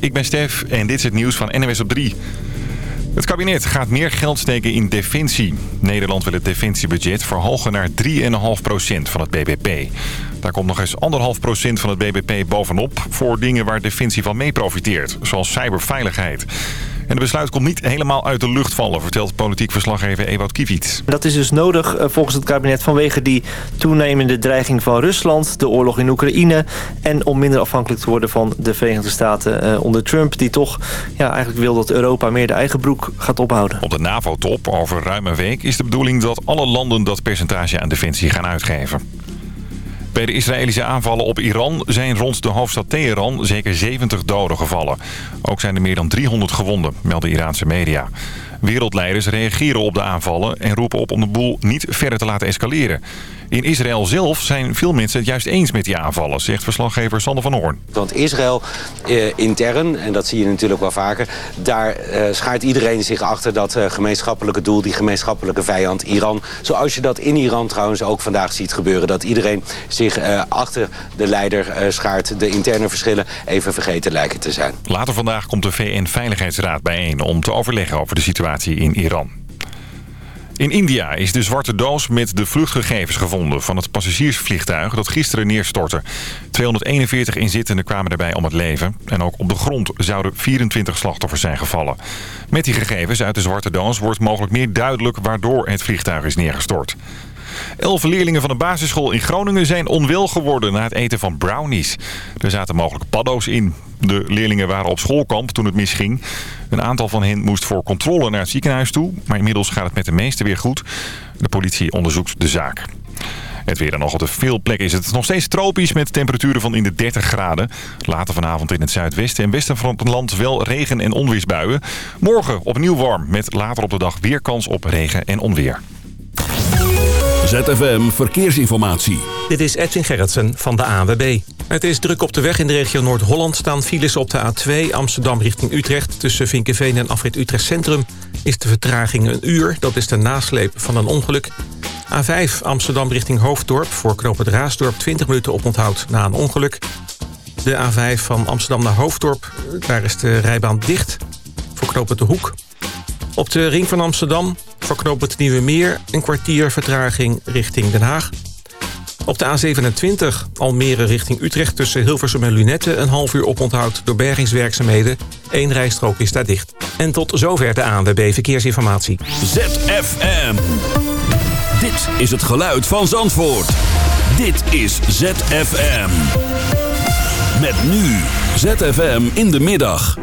Ik ben Stef en dit is het nieuws van NWS op 3. Het kabinet gaat meer geld steken in defensie. Nederland wil het defensiebudget verhogen naar 3,5% van het BBP. Daar komt nog eens 1,5% van het BBP bovenop... voor dingen waar defensie van mee profiteert, zoals cyberveiligheid. En het besluit komt niet helemaal uit de lucht vallen... vertelt politiek verslaggever Ewout Kiviet. Dat is dus nodig eh, volgens het kabinet vanwege die toenemende dreiging van Rusland... de oorlog in Oekraïne en om minder afhankelijk te worden van de Verenigde Staten eh, onder Trump... die toch ja, eigenlijk wil dat Europa meer de eigen broek gaat ophouden. Op de NAVO-top over ruim een week is de bedoeling dat alle landen dat percentage aan defensie gaan uitgeven. Bij de Israëlische aanvallen op Iran zijn rond de hoofdstad Teheran zeker 70 doden gevallen. Ook zijn er meer dan 300 gewonden, melden Iraanse media. Wereldleiders reageren op de aanvallen en roepen op om de boel niet verder te laten escaleren. In Israël zelf zijn veel mensen het juist eens met die aanvallen, zegt verslaggever Sander van Hoorn. Want Israël eh, intern, en dat zie je natuurlijk wel vaker... daar eh, schaart iedereen zich achter dat eh, gemeenschappelijke doel... die gemeenschappelijke vijand Iran. Zoals je dat in Iran trouwens ook vandaag ziet gebeuren. Dat iedereen zich eh, achter de leider eh, schaart. De interne verschillen even vergeten lijken te zijn. Later vandaag komt de VN-veiligheidsraad bijeen om te overleggen over de situatie in Iran. In India is de zwarte doos met de vluchtgegevens gevonden van het passagiersvliegtuig dat gisteren neerstortte. 241 inzittenden kwamen daarbij om het leven en ook op de grond zouden 24 slachtoffers zijn gevallen. Met die gegevens uit de zwarte doos wordt mogelijk meer duidelijk waardoor het vliegtuig is neergestort. Elf leerlingen van een basisschool in Groningen zijn onwel geworden na het eten van brownies. Er zaten mogelijk paddo's in. De leerlingen waren op schoolkamp toen het misging. Een aantal van hen moest voor controle naar het ziekenhuis toe. Maar inmiddels gaat het met de meesten weer goed. De politie onderzoekt de zaak. Het weer dan nog op de veel plekken is het nog steeds tropisch met temperaturen van in de 30 graden. Later vanavond in het zuidwesten en westen van het land wel regen- en onweersbuien. Morgen opnieuw warm met later op de dag weer kans op regen en onweer. ZFM Verkeersinformatie. Dit is Edwin Gerritsen van de ANWB. Het is druk op de weg in de regio Noord-Holland. Staan files op de A2 Amsterdam richting Utrecht. Tussen Vinkenveen en Afrit Utrecht Centrum is de vertraging een uur. Dat is de nasleep van een ongeluk. A5 Amsterdam richting Hoofddorp. Voor knooppunt Raasdorp 20 minuten oponthoud na een ongeluk. De A5 van Amsterdam naar Hoofddorp. Daar is de rijbaan dicht. Voor knooppunt De Hoek. Op de ring van Amsterdam voor knooppunt Nieuwe Meer een kwartier vertraging richting Den Haag. Op de A27 Almere richting Utrecht tussen Hilversum en Lunette... een half uur oponthoud door bergingswerkzaamheden. Eén rijstrook is daar dicht. En tot zover de ANWB Verkeersinformatie. ZFM. Dit is het geluid van Zandvoort. Dit is ZFM. Met nu ZFM in de middag.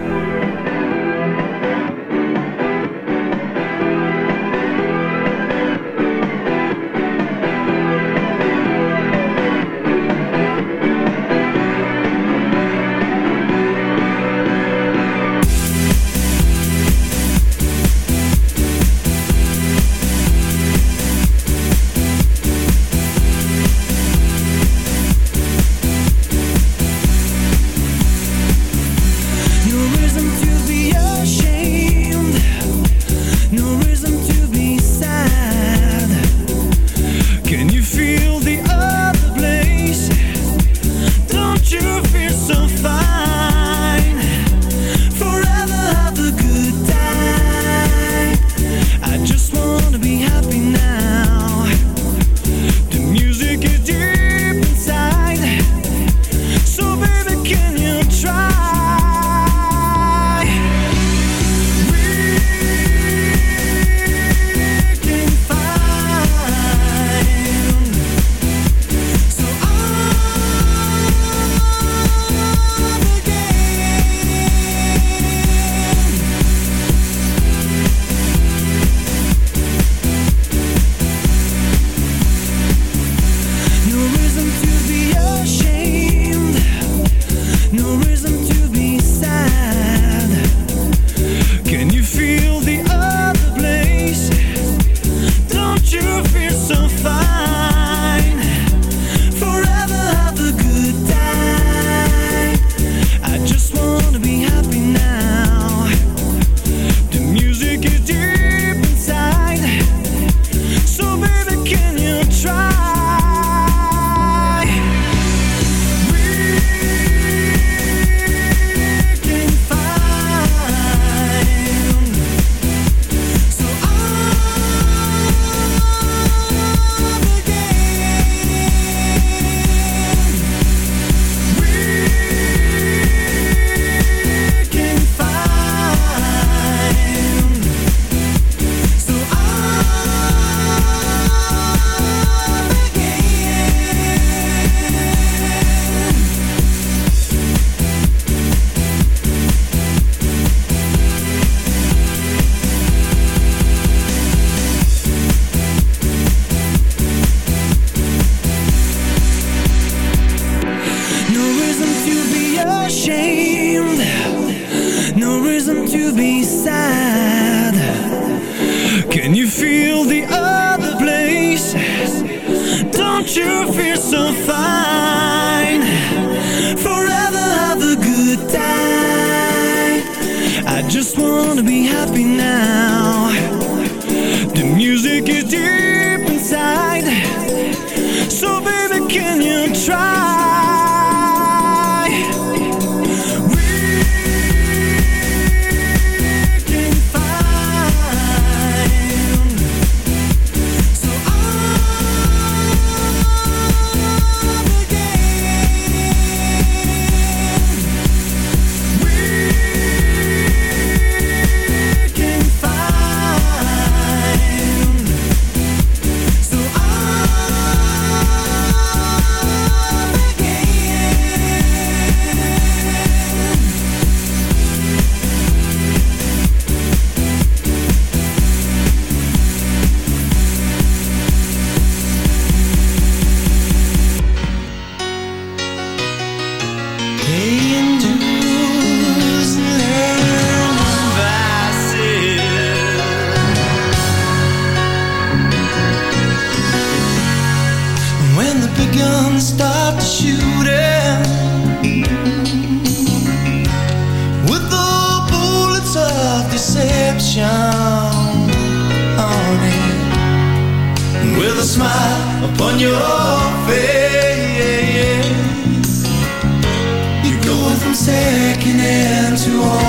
anymore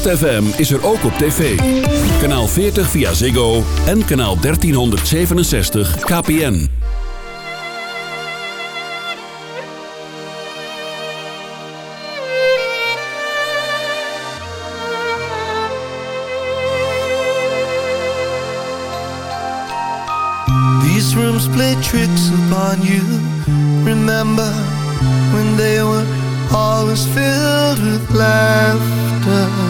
ZFM is er ook op tv. Kanaal 40 via Ziggo en kanaal 1367 KPN. These rooms play tricks upon you Remember when they were always filled with laughter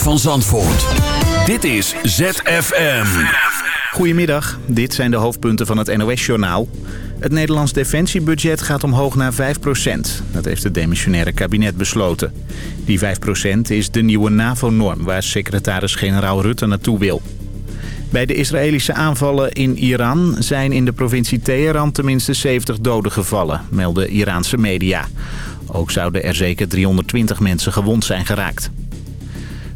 van Zandvoort. Dit is ZFM. Goedemiddag, dit zijn de hoofdpunten van het NOS-journaal. Het Nederlands defensiebudget gaat omhoog naar 5%. Dat heeft het demissionaire kabinet besloten. Die 5% is de nieuwe NAVO-norm waar secretaris-generaal Rutte naartoe wil. Bij de Israëlische aanvallen in Iran zijn in de provincie Teheran tenminste 70 doden gevallen, melden Iraanse media. Ook zouden er zeker 320 mensen gewond zijn geraakt.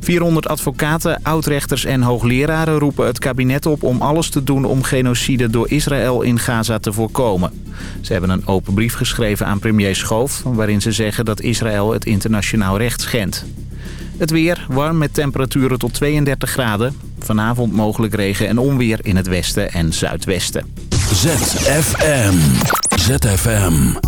400 advocaten, oudrechters en hoogleraren roepen het kabinet op om alles te doen om genocide door Israël in Gaza te voorkomen. Ze hebben een open brief geschreven aan premier Schoof waarin ze zeggen dat Israël het internationaal recht schendt. Het weer, warm met temperaturen tot 32 graden. Vanavond mogelijk regen en onweer in het westen en zuidwesten. ZFM. ZFM.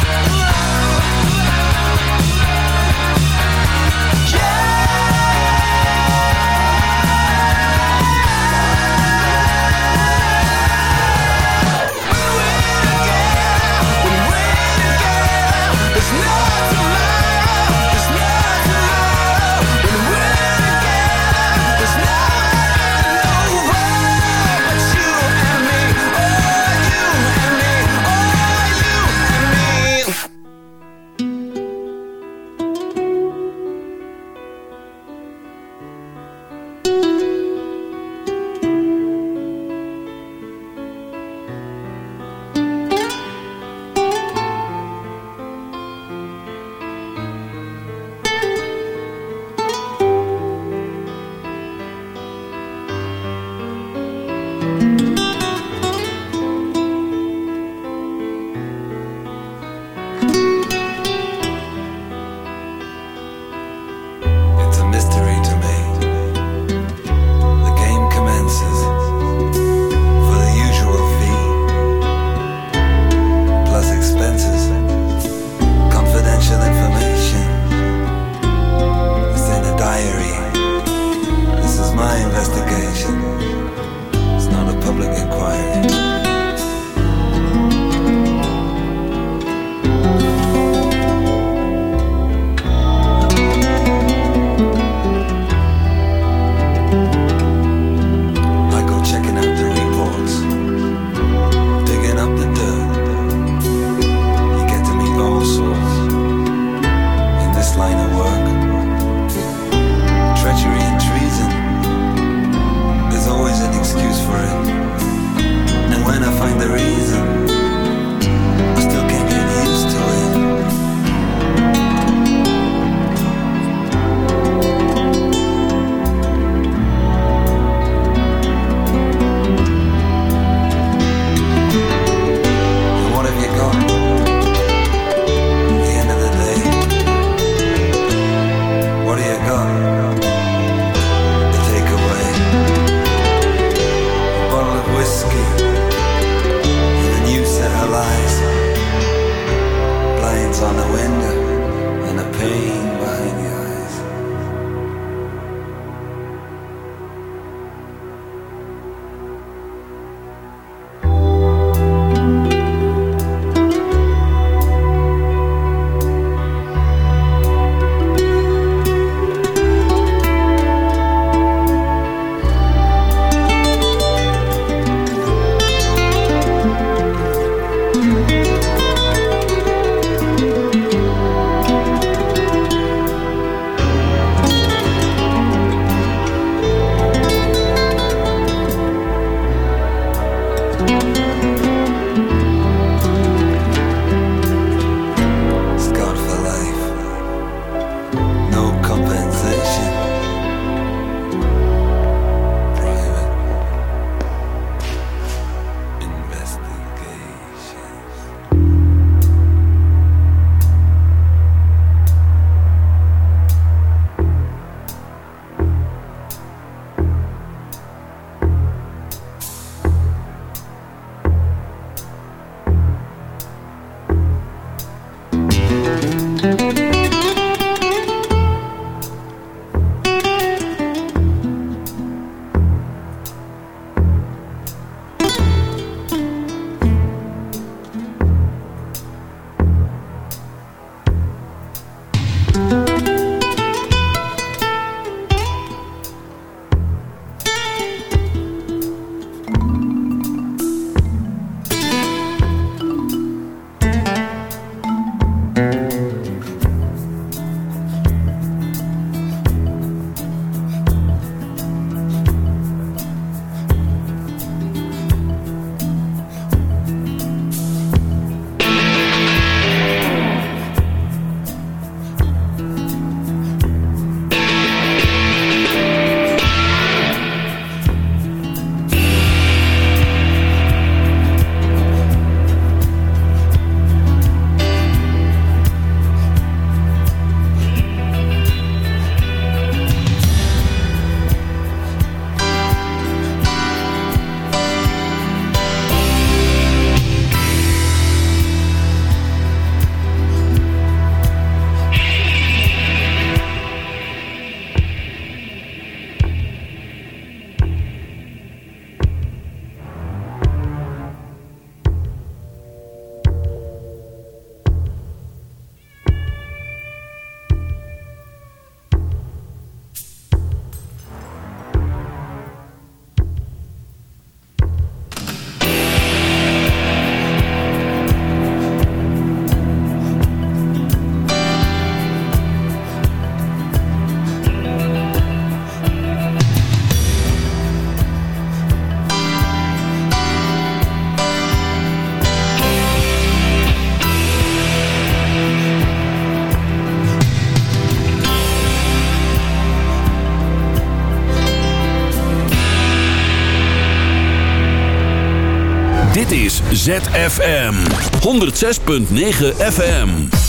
ZFM 106.9 FM.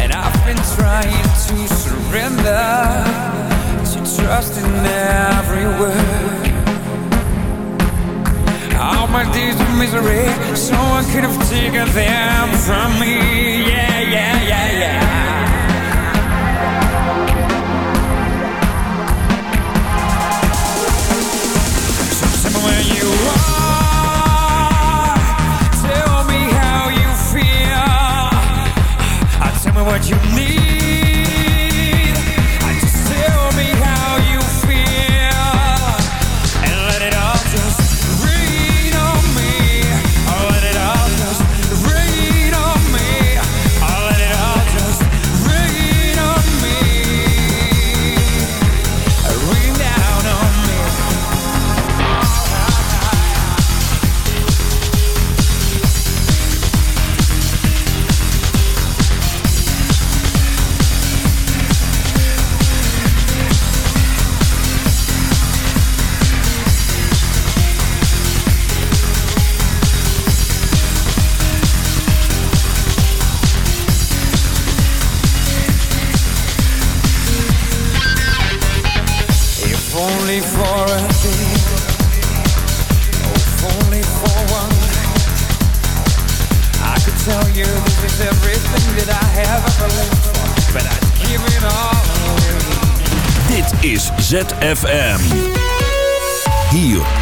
And I've been trying to surrender, to trust in every word. All my days of misery, someone could have taken them from me. Yeah, yeah, yeah, yeah. What you need.